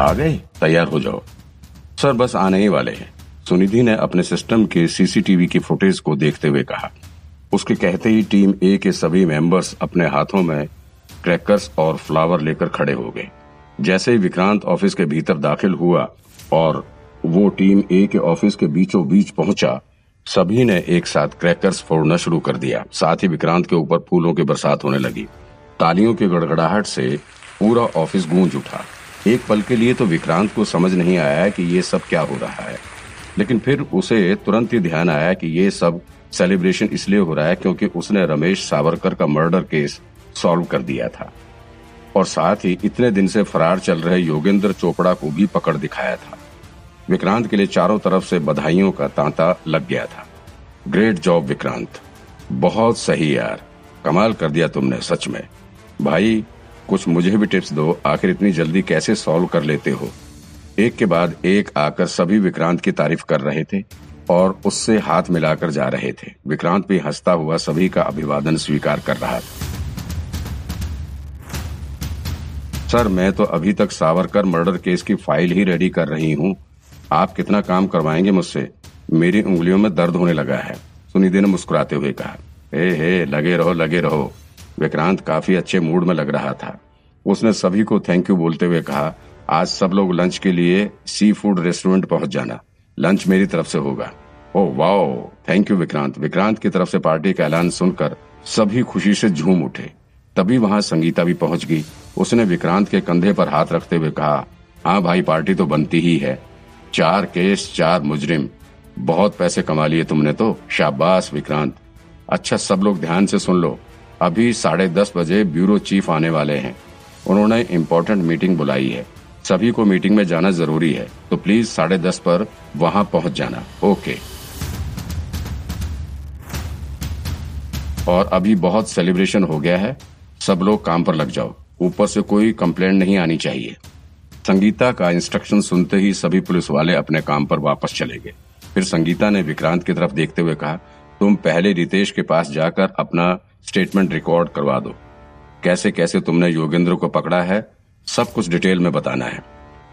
आ गए, तैयार हो जाओ। सर, बस आने ही वाले हैं। सुनिधि ने अपने सिस्टम के सीसीटीवी की फुटेज को देखते हुए कहा। उसके कहते ही टीम ए के सभी मेंबर्स अपने हाथों में क्रैकर्स और फ्लावर लेकर खड़े हो गए। जैसे ही विक्रांत ऑफ़िस के भीतर दाखिल हुआ और वो टीम ए के ऑफ़िस के बीचों बीच पहुँचा, सभी ने एक साथ क्रैकर्स फोड़ना शुरू कर दिया। साथ ही विक्रांत के ऊपर फूलों की बरसात होने लगी। तालियों की गड़गड़ाहट से पूरा ऑफ़िस गूंज उठा। एक पल के लिए तो विक्रांत को समझ नहीं आया कि ये सब क्या हो रहा है। लेकिन फिर उसे तुरंत ही ध्यान आया कि ये सब सेलिब्रेशन इसलिए हो रहा है क्योंकि उसने रमेश सावरकर का मर्डर केस सॉल्व कर दिया था। और साथ ही इतने दिन से फरार चल रहे योगेंद्र चोपड़ा को भी पकड़ दिखाया था। विक्रांत के लिए चारों तरफ़ से बधाइयों का तांता लग गया था। Great job Vikrant. बहुत सही यार। कमाल कर दिया तुमने, सच में। भाई कुछ मुझे भी टिप्स दो, आखिर इतनी जल्दी कैसे सॉल्व कर लेते हो? एक के बाद एक आकर सभी विक्रांत की तारीफ़ कर रहे थे और उससे हाथ मिलाकर जा रहे थे। विक्रांत भी हंसता हुआ सभी का अभिवादन स्वीकार कर रहा था। सर, मैं तो अभी तक सावरकर मर्डर केस की फ़ाइल ही रेडी कर रही हूँ। आप कितना काम करवाएँगे मुझसे? मेरी उंगलियों में दर्द होने लगा है। सुनिधि ने मुस्कुराते हुए कहा, हे हे, लगे रहो लगे रहो। विक्रांत काफ़ी अच्छे मूड में लग रहा था। उसने सभी को थैंक यू बोलते हुए कहा, आज सब लोग लंच के लिए सी फ़ूड रेस्टोरेंट पहुँच जाना। लंच मेरी तरफ़ से होगा। ओ wow thank you Vikrant. Vikrant की तरफ़ से पार्टी का ऐलान सुनकर सभी खुशी से झूम उठे। तभी वहाँ संगीता भी पहुँच गई। उसने विक्रांत के कंधे पर हाथ रखते हुए कहा हाँ भाई, पार्टी तो बनती ही है। चार केस चार मुजरिम। बहुत पैसे कमा लिए तुमने तो। शाबाश विक्रांत। अच्छा सब लोग ध्यान से सुन लो। अभी साढ़े दस बजे ब्यूरो चीफ आने वाले हैं। उन्होंने इम्पोर्टेंट मीटिंग बुलाई है। सभी को मीटिंग में जाना ज़रूरी है। तो प्लीज़ साढ़े दस पर वहाँ पहुँच जाना। ओके और अभी बहुत सेलिब्रेशन हो गया है। सब लोग काम पर लग जाओ। ऊपर से कोई कंप्लेंट नहीं आनी चाहिए। संगीता का इंस्ट्रक्शन सुनते ही सभी पुलिस वाले अपने काम पर वापस चले गए। फिर संगीता ने विक्रांत की तरफ़ देखते हुए कहा, तुम पहले रितेश के पास जाकर अपना स्टेटमेंट रिकॉर्ड करवा दो। कैसे कैसे तुमने योगेंद्र को पकड़ा है, सब कुछ डिटेल में बताना है।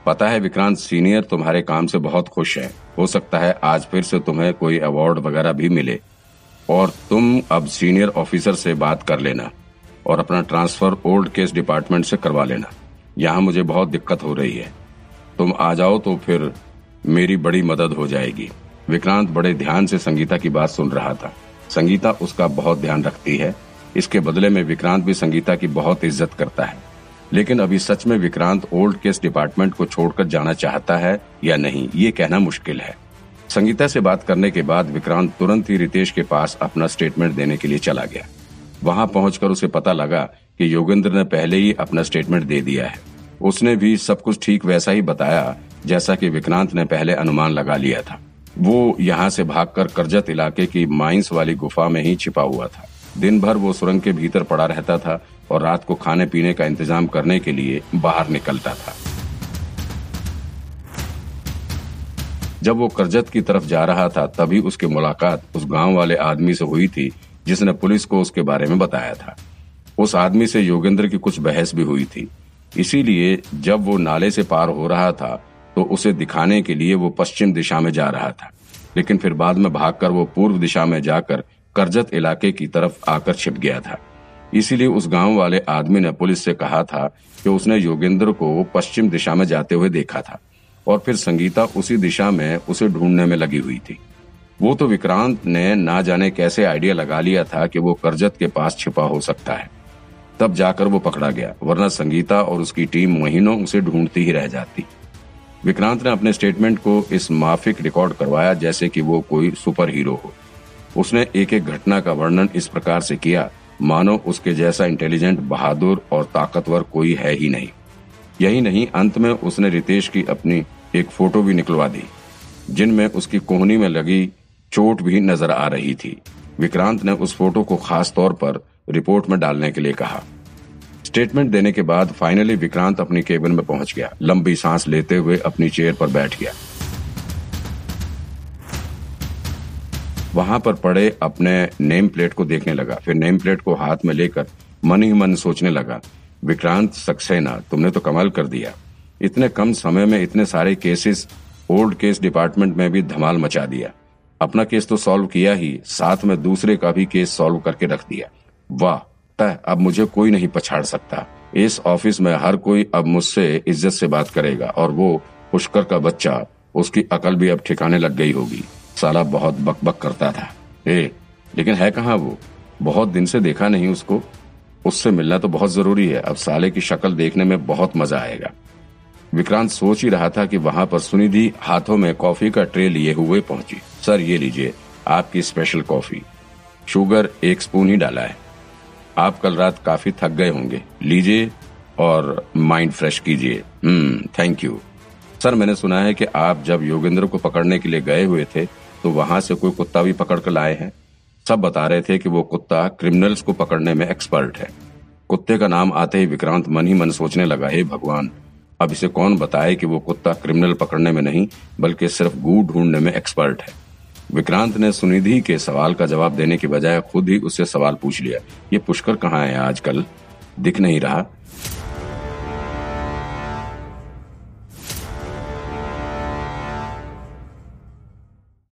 पता है विक्रांत सीनियर तुम्हारे काम से बहुत खुश है। हो सकता है आज फिर से तुम्हें कोई अवार्ड वगैरह भी मिले। और तुम अब सीनियर ऑफिसर से बात कर लेना और अपना ट्रांसफ़र ओल्ड केस डिपार्टमेंट से करवा लेना। यहाँ मुझे बहुत दिक्कत हो रही है। तुम आ जाओ तो फिर मेरी बड़ी मदद हो जाएगी। विक्रांत बड़े ध्यान से संगीता की बात सुन रहा था। संगीता उसका बहुत ध्यान रखती है। इसके बदले में विक्रांत भी संगीता की बहुत इज़्ज़त करता है। लेकिन अभी सच में विक्रांत ओल्ड केस डिपार्टमेंट को छोड़कर जाना चाहता है या नहीं, ये कहना मुश्किल है। संगीता से बात करने के बाद विक्रांत तुरंत ही रितेश के पास अपना स्टेटमेंट देने के लिए चला गया। वहाँ पहुंचकर उसे पता लगा कि योगेंद्र ने पहले ही अपना स्टेटमेंट दे दिया है। उसने भी सब कुछ ठीक वैसा ही बताया, जैसा कि विक्रांत ने पहले अनुमान लगा लिया था। वो यहाँ से भागकर करजत इलाके की माइंस वाली गुफा में ही छिपा हुआ था। दिन भर वो सुरंग के भीतर पड़ा रहता था और रात को खाने पीने का इंतज़ाम करने के लिए बाहर निकलता था। जब वो करजत की तरफ़ जा रहा था, तभी उसकी मुलाकात उस गाँव वाले आदमी से हुई थी, जिसने पुलिस को उसके बारे में बताया था। उस आदमी से योगेंद्र की कुछ बहस भी हुई थी। इसीलिए जब वो नाले से पार हो रहा था तो उसे दिखाने के लिए वो पश्चिम दिशा में जा रहा था। लेकिन फिर बाद में भागकर वो पूर्व दिशा में जाकर करजत इलाके की तरफ़ आकर छिप गया था। इसीलिए उस गाँव वाले आदमी ने पुलिस से कहा था कि उसने योगेंद्र को पश्चिम दिशा में जाते हुए देखा था और फिर संगीता उसी दिशा में उसे ढूँढने में लगी हुई थी। वो तो विक्रांत ने ना जाने कैसे आइडिया लगा लिया था कि वो करजत के पास छिपा हो सकता है। तब जाकर वो पकड़ा गया, वरना संगीता और उसकी टीम महीनों उसे ढूंढती ही रह जाती। विक्रांत ने अपने स्टेटमेंट को इस माफिक रिकॉर्ड करवाया जैसे कि वो कोई सुपर हीरो हो। उसने एक एक घटना का वर्णन इस प्रकार से किया, मानो उसके जैसा इंटेलिजेंट बहादुर और ताकतवर कोई है ही नहीं। यही नहीं, अंत में उसने रितेश की अपनी एक फ़ोटो भी निकलवा दी, जिनमें उसकी कोहनी में लगी चोट भी नज़र आ रही थी। विक्रांत ने उस फ़ोटो को खास तौर पर रिपोर्ट में डालने के लिए कहा। स्टेटमेंट देने के बाद फाइनली विक्रांत अपनी केबिन में पहुँच गया। लंबी सांस लेते हुए अपनी चेयर पर बैठ गया। वहाँ पर पड़े अपने नेम प्लेट को देखने लगा। फिर नेम प्लेट को हाथ में लेकर मन ही मन सोचने लगा, विक्रांत, सक्सेना, तुमने तो कमाल कर दिया। इतने कम समय में इतने सारे केसेस ओल्ड केस डिपार्टमेंट में भी धमाल मचा दिया। अपना केस तो सॉल्व किया ही, साथ में दूसरे का भी केस सॉल्व करके रख दिया। वाह तय अब मुझे कोई नहीं पछाड़ सकता। इस ऑफ़िस में हर कोई अब मुझसे इज़्ज़त से बात करेगा, और वो पुष्कर का बच्चा, उसकी अकल भी अब ठिकाने लग गई होगी। साला बहुत बकबक करता था। ए, लेकिन है कहाँ वो? बहुत दिन से देखा नहीं उसको। उससे मिलना तो बहुत ज़रूरी है। अब साले की शक्ल देखने में बहुत मज़ा आएगा। विक्रांत सोच ही रहा था कि वहाँ पर सुनिधि हाथों में कॉफ़ी का ट्रे लिए हुए पहुँची। सर, ये लीजिए, आपकी स्पेशल कॉफ़ी। शुगर एक स्पून ही डाला है। आप कल रात काफ़ी थक गए होंगे। लीजिए और माइंड फ्रेश कीजिए। हम्म थैंक यू सर, मैंने सुना है कि आप जब योगेंद्र को पकड़ने के लिए गए हुए थे तो वहाँ से कोई कुत्ता भी पकड़ कर लाए हैं? सब बता रहे थे कि वो कुत्ता क्रिमिनल्स को पकड़ने में एक्सपर्ट है। कुत्ते का नाम आते ही विक्रांत मन ही मन सोचने लगा, हे भगवान, अब इसे कौन बताए कि वो कुत्ता क्रिमिनल पकड़ने में नहीं, बल्कि सिर्फ़ गू ढूँढने में एक्सपर्ट है? विक्रांत ने सुनिधि के सवाल का जवाब देने के बजाय खुद ही उससे सवाल पूछ लिया। ये पुष्कर कहाँ है? आजकल दिख नहीं रहा।